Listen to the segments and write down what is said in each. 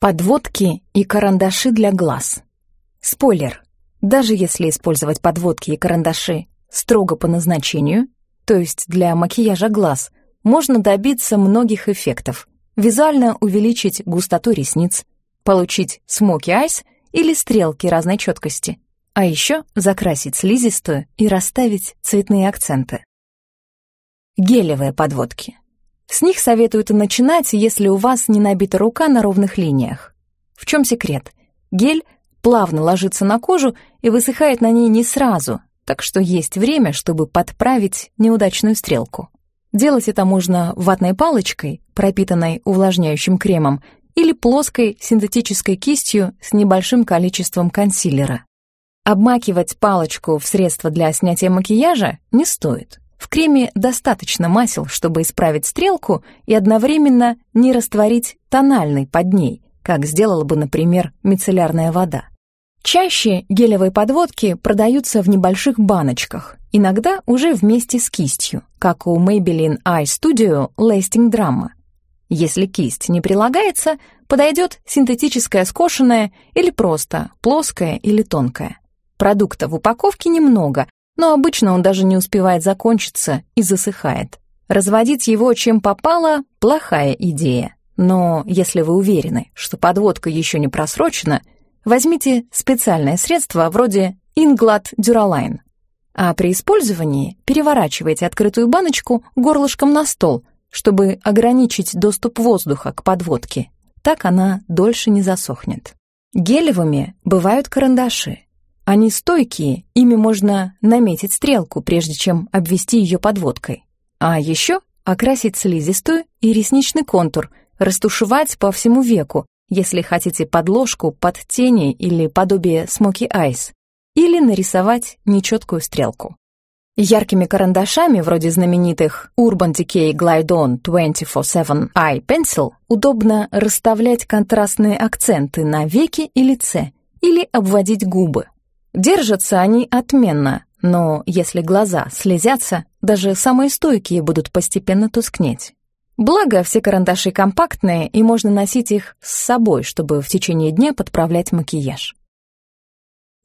Подводки и карандаши для глаз. Спойлер. Даже если использовать подводки и карандаши строго по назначению, то есть для макияжа глаз, можно добиться многих эффектов. Визуально увеличить густоту ресниц, получить смоки айс или стрелки разной четкости, а еще закрасить слизистую и расставить цветные акценты. Гелевые подводки. С них советуют начинать, если у вас не набита рука на ровных линиях. В чем секрет? Гель плавно ложится на кожу и высыхает на ней не сразу, так что есть время, чтобы подправить неудачную стрелку. Делать это можно ватной палочкой, пропитанной увлажняющим кремом, или плоской синтетической кистью с небольшим количеством консилера. Обмакивать палочку в средство для снятия макияжа не стоит. Креме достаточно масел, чтобы исправить стрелку и одновременно не растворить тональный под ней, как сделала бы, например, мицеллярная вода. Чаще гелевые подводки продаются в небольших баночках, иногда уже вместе с кистью, как у Maybelline Eye Studio Lasting Drama. Если кисть не прилагается, подойдет синтетическая скошенная или просто плоская или тонкая. Продукта в упаковке немного, но обычно он даже не успевает закончиться и засыхает. Разводить его чем попало – плохая идея. Но если вы уверены, что подводка еще не просрочена, возьмите специальное средство вроде Inglad Duraline. А при использовании переворачивайте открытую баночку горлышком на стол, чтобы ограничить доступ воздуха к подводке. Так она дольше не засохнет. Гелевыми бывают карандаши. Они стойкие, ими можно наметить стрелку, прежде чем обвести ее подводкой. А еще окрасить слизистую и ресничный контур, растушевать по всему веку, если хотите подложку под тени или подобие смоки айс, или нарисовать нечеткую стрелку. Яркими карандашами, вроде знаменитых Urban Decay Glide On 24-7 Eye Pencil, удобно расставлять контрастные акценты на веки и лице или обводить губы. Держатся они отменно, но если глаза слезятся, даже самые стойкие будут постепенно тускнеть. Благо, все карандаши компактные, и можно носить их с собой, чтобы в течение дня подправлять макияж.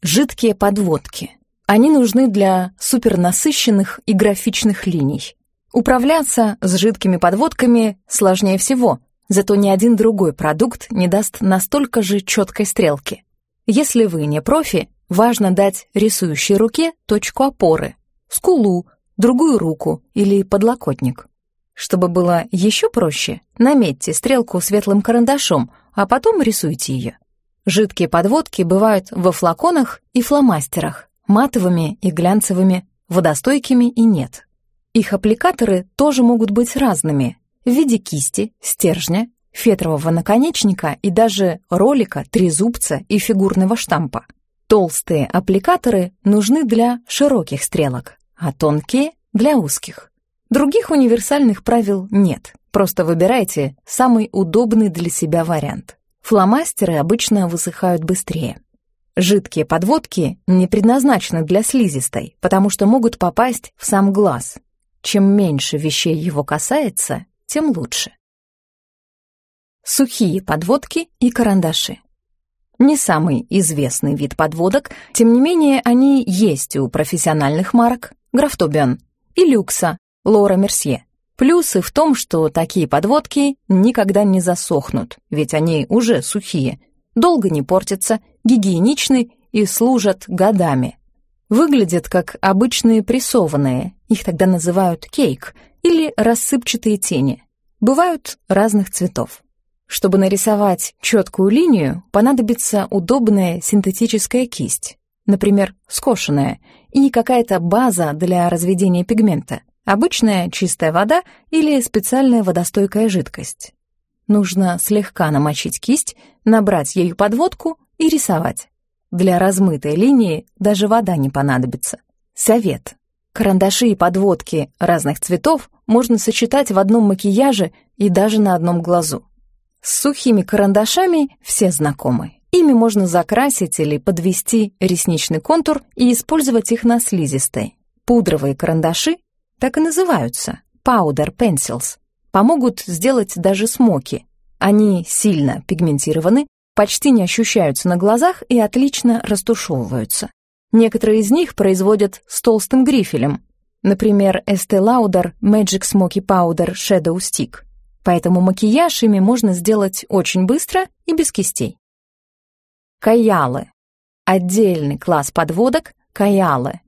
Жидкие подводки. Они нужны для супернасыщенных и графичных линий. Управляться с жидкими подводками сложнее всего, зато ни один другой продукт не даст настолько же четкой стрелки. Если вы не профи, Важно дать рисующей руке точку опоры, скулу, другую руку или подлокотник. Чтобы было еще проще, наметьте стрелку светлым карандашом, а потом рисуйте ее. Жидкие подводки бывают во флаконах и фломастерах, матовыми и глянцевыми, водостойкими и нет. Их аппликаторы тоже могут быть разными в виде кисти, стержня, фетрового наконечника и даже ролика, трезубца и фигурного штампа. Толстые аппликаторы нужны для широких стрелок, а тонкие — для узких. Других универсальных правил нет, просто выбирайте самый удобный для себя вариант. Фломастеры обычно высыхают быстрее. Жидкие подводки не предназначены для слизистой, потому что могут попасть в сам глаз. Чем меньше вещей его касается, тем лучше. Сухие подводки и карандаши. Не самый известный вид подводок, тем не менее они есть у профессиональных марок Графтобиан и Люкса, Лора Мерсье. Плюсы в том, что такие подводки никогда не засохнут, ведь они уже сухие, долго не портятся, гигиеничны и служат годами. Выглядят как обычные прессованные, их тогда называют кейк, или рассыпчатые тени. Бывают разных цветов. Чтобы нарисовать четкую линию, понадобится удобная синтетическая кисть, например, скошенная, и какая-то база для разведения пигмента, обычная чистая вода или специальная водостойкая жидкость. Нужно слегка намочить кисть, набрать ею подводку и рисовать. Для размытой линии даже вода не понадобится. Совет. Карандаши и подводки разных цветов можно сочетать в одном макияже и даже на одном глазу. С сухими карандашами все знакомы. Ими можно закрасить или подвести ресничный контур и использовать их на слизистой. Пудровые карандаши так и называются – powder pencils. Помогут сделать даже смоки. Они сильно пигментированы, почти не ощущаются на глазах и отлично растушевываются. Некоторые из них производят с толстым грифелем, например, Estee Lauder Magic Smoky Powder Shadow Stick. Поэтому макияж ими можно сделать очень быстро и без кистей. Каялы. Отдельный класс подводок – каялы.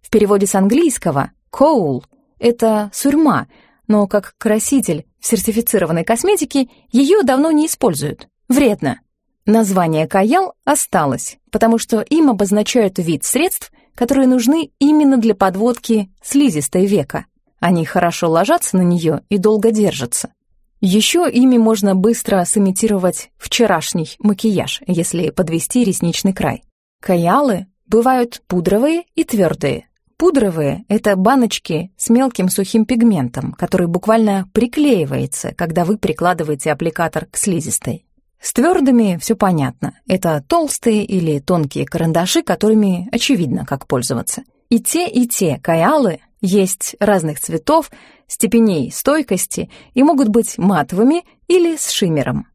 В переводе с английского «коул» — это сурьма, но как краситель в сертифицированной косметике ее давно не используют. Вредно. Название каял осталось, потому что им обозначают вид средств, которые нужны именно для подводки слизистой века. Они хорошо ложатся на нее и долго держатся. Еще ими можно быстро сымитировать вчерашний макияж, если подвести ресничный край. Каялы бывают пудровые и твердые. Пудровые — это баночки с мелким сухим пигментом, который буквально приклеивается, когда вы прикладываете аппликатор к слизистой. С твердыми все понятно. Это толстые или тонкие карандаши, которыми очевидно, как пользоваться. И те, и те каялы есть разных цветов, степеней стойкости и могут быть матовыми или с шиммером.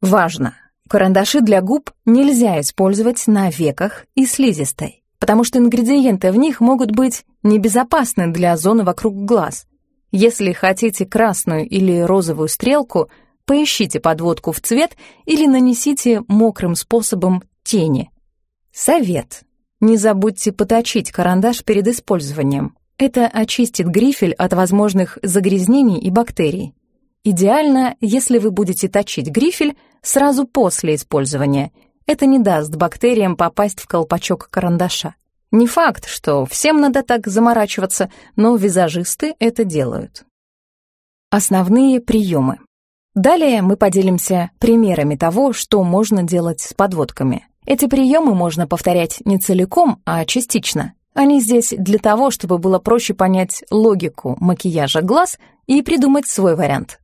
Важно! Карандаши для губ нельзя использовать на веках и слизистой, потому что ингредиенты в них могут быть небезопасны для зоны вокруг глаз. Если хотите красную или розовую стрелку, поищите подводку в цвет или нанесите мокрым способом тени. Совет. Не забудьте поточить карандаш перед использованием. Это очистит грифель от возможных загрязнений и бактерий. Идеально, если вы будете точить грифель сразу после использования. Это не даст бактериям попасть в колпачок карандаша. Не факт, что всем надо так заморачиваться, но визажисты это делают. Основные приемы. Далее мы поделимся примерами того, что можно делать с подводками. Эти приемы можно повторять не целиком, а частично. Они здесь для того, чтобы было проще понять логику макияжа глаз и придумать свой вариант.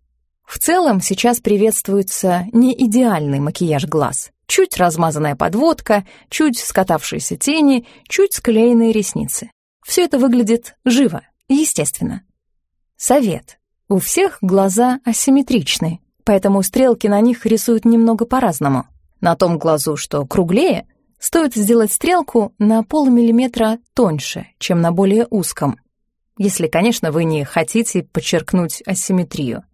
В целом сейчас приветствуется не идеальный макияж глаз. Чуть размазанная подводка, чуть скатавшиеся тени, чуть склеенные ресницы. Все это выглядит живо, естественно. Совет. У всех глаза асимметричны, поэтому стрелки на них рисуют немного по-разному. На том глазу, что круглее, стоит сделать стрелку на полмиллиметра тоньше, чем на более узком, если, конечно, вы не хотите подчеркнуть асимметрию.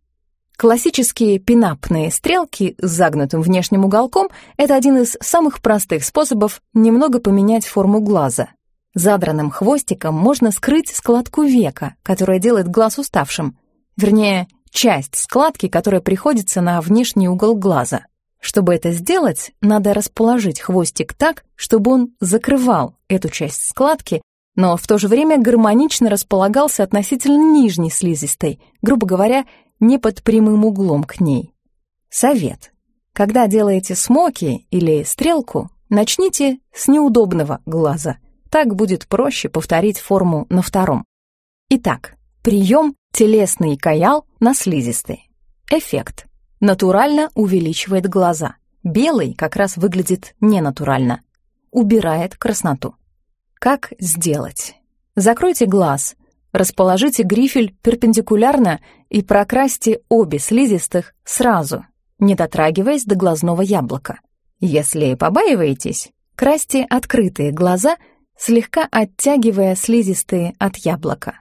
Классические пинапные стрелки с загнутым внешним уголком — это один из самых простых способов немного поменять форму глаза. Задранным хвостиком можно скрыть складку века, которая делает глаз уставшим, вернее, часть складки, которая приходится на внешний угол глаза. Чтобы это сделать, надо расположить хвостик так, чтобы он закрывал эту часть складки, но в то же время гармонично располагался относительно нижней слизистой, грубо говоря, не под прямым углом к ней. Совет. Когда делаете смоки или стрелку, начните с неудобного глаза. Так будет проще повторить форму на втором. Итак, прием телесный каял на слизистой. Эффект натурально увеличивает глаза. Белый как раз выглядит ненатурально. Убирает красноту. Как сделать? Закройте глаз, расположите грифель перпендикулярно и прокрасьте обе слизистых сразу, не дотрагиваясь до глазного яблока. Если побаиваетесь, красьте открытые глаза, слегка оттягивая слизистые от яблока.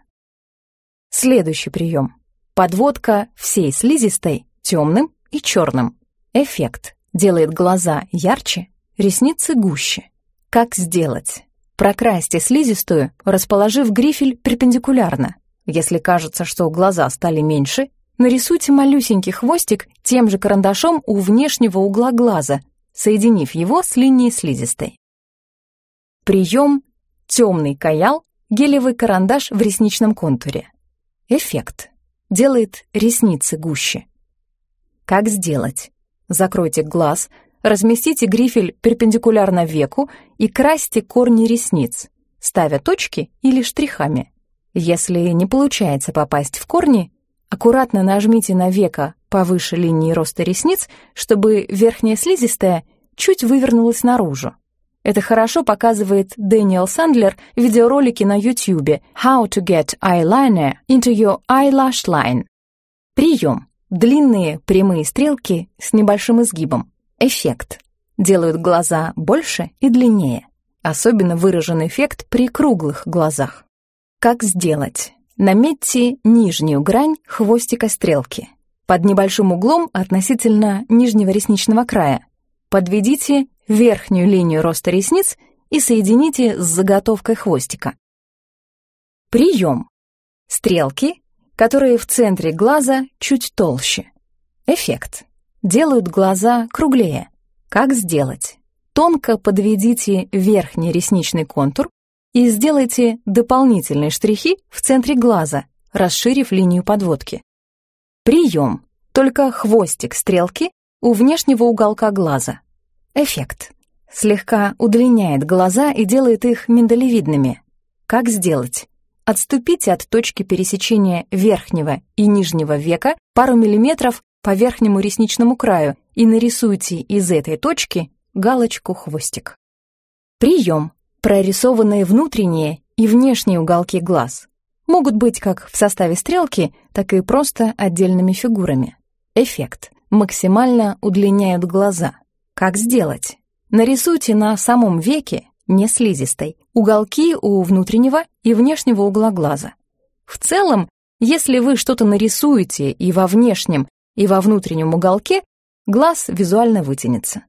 Следующий прием. Подводка всей слизистой темным и черным. Эффект делает глаза ярче, ресницы гуще. Как сделать? Прокрасьте слизистую, расположив грифель перпендикулярно. Если кажется, что глаза стали меньше, нарисуйте малюсенький хвостик тем же карандашом у внешнего угла глаза, соединив его с линией слизистой. Прием темный каял, гелевый карандаш в ресничном контуре. Эффект. Делает ресницы гуще. Как сделать? Закройте глаз, разместите грифель перпендикулярно веку и красьте корни ресниц, ставя точки или штрихами. Если не получается попасть в корни, аккуратно нажмите на веко повыше линии роста ресниц, чтобы верхняя слизистая чуть вывернулась наружу. Это хорошо показывает Дэниел Сандлер в видеоролике на YouTube «How to get eyeliner into your eyelash line». Прием. Длинные прямые стрелки с небольшим изгибом. Эффект. Делают глаза больше и длиннее. Особенно выражен эффект при круглых глазах. Как сделать? Наметьте нижнюю грань хвостика стрелки. Под небольшим углом относительно нижнего ресничного края. Подведите верхнюю линию роста ресниц и соедините с заготовкой хвостика. Прием. Стрелки, которые в центре глаза чуть толще. Эффект. Делают глаза круглее. Как сделать? Тонко подведите верхний ресничный контур и сделайте дополнительные штрихи в центре глаза, расширив линию подводки. Прием. Только хвостик стрелки у внешнего уголка глаза. Эффект. Слегка удлиняет глаза и делает их миндалевидными. Как сделать? Отступите от точки пересечения верхнего и нижнего века пару миллиметров по верхнему ресничному краю и нарисуйте из этой точки галочку-хвостик. Прием. Прорисованные внутренние и внешние уголки глаз. Могут быть как в составе стрелки, так и просто отдельными фигурами. Эффект. Максимально удлиняют глаза. Как сделать? Нарисуйте на самом веке, не слизистой, уголки у внутреннего и внешнего угла глаза. В целом, если вы что-то нарисуете и во внешнем, и во внутреннем уголке, глаз визуально вытянется.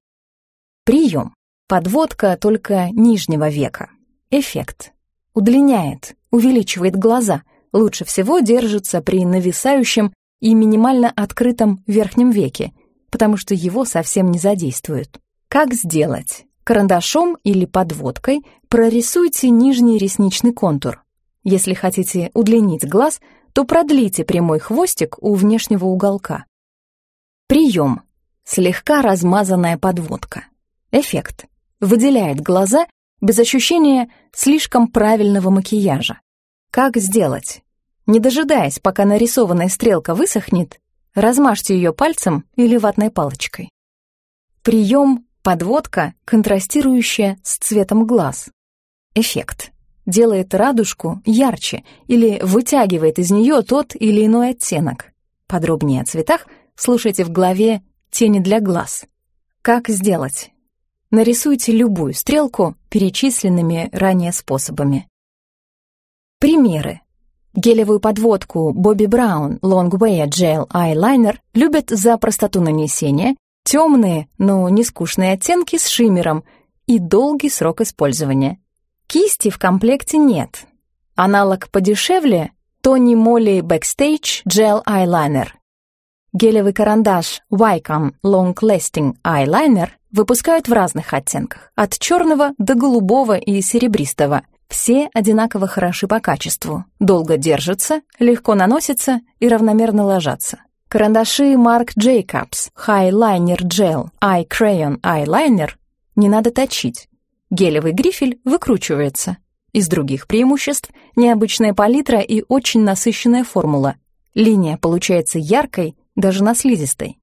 Прием. Подводка только нижнего века. Эффект. Удлиняет, увеличивает глаза, лучше всего держится при нависающем и минимально открытом верхнем веке, потому что его совсем не задействуют. Как сделать? Карандашом или подводкой прорисуйте нижний ресничный контур. Если хотите удлинить глаз, то продлите прямой хвостик у внешнего уголка. Прием. Слегка размазанная подводка. Эффект. Выделяет глаза без ощущения слишком правильного макияжа. Как сделать? Не дожидаясь, пока нарисованная стрелка высохнет, размажьте ее пальцем или ватной палочкой. Прием Подводка, контрастирующая с цветом глаз. Эффект. Делает радужку ярче или вытягивает из нее тот или иной оттенок. Подробнее о цветах слушайте в главе «Тени для глаз». Как сделать? Нарисуйте любую стрелку перечисленными ранее способами. Примеры. Гелевую подводку Bobbi Brown Longwear Gel Eyeliner любят за простоту нанесения Темные, но не скучные оттенки с шиммером и долгий срок использования. Кисти в комплекте нет. Аналог подешевле — Тони Молли Backstage Gel Eyeliner. Гелевый карандаш Wycom Long Lasting Eyeliner выпускают в разных оттенках, от черного до голубого и серебристого. Все одинаково хороши по качеству, долго держатся, легко наносятся и равномерно ложатся. Карандаши Marc Jacobs Highliner Gel Eye Crayon Eyeliner не надо точить. Гелевый грифель выкручивается. Из других преимуществ – необычная палитра и очень насыщенная формула. Линия получается яркой, даже на слизистой.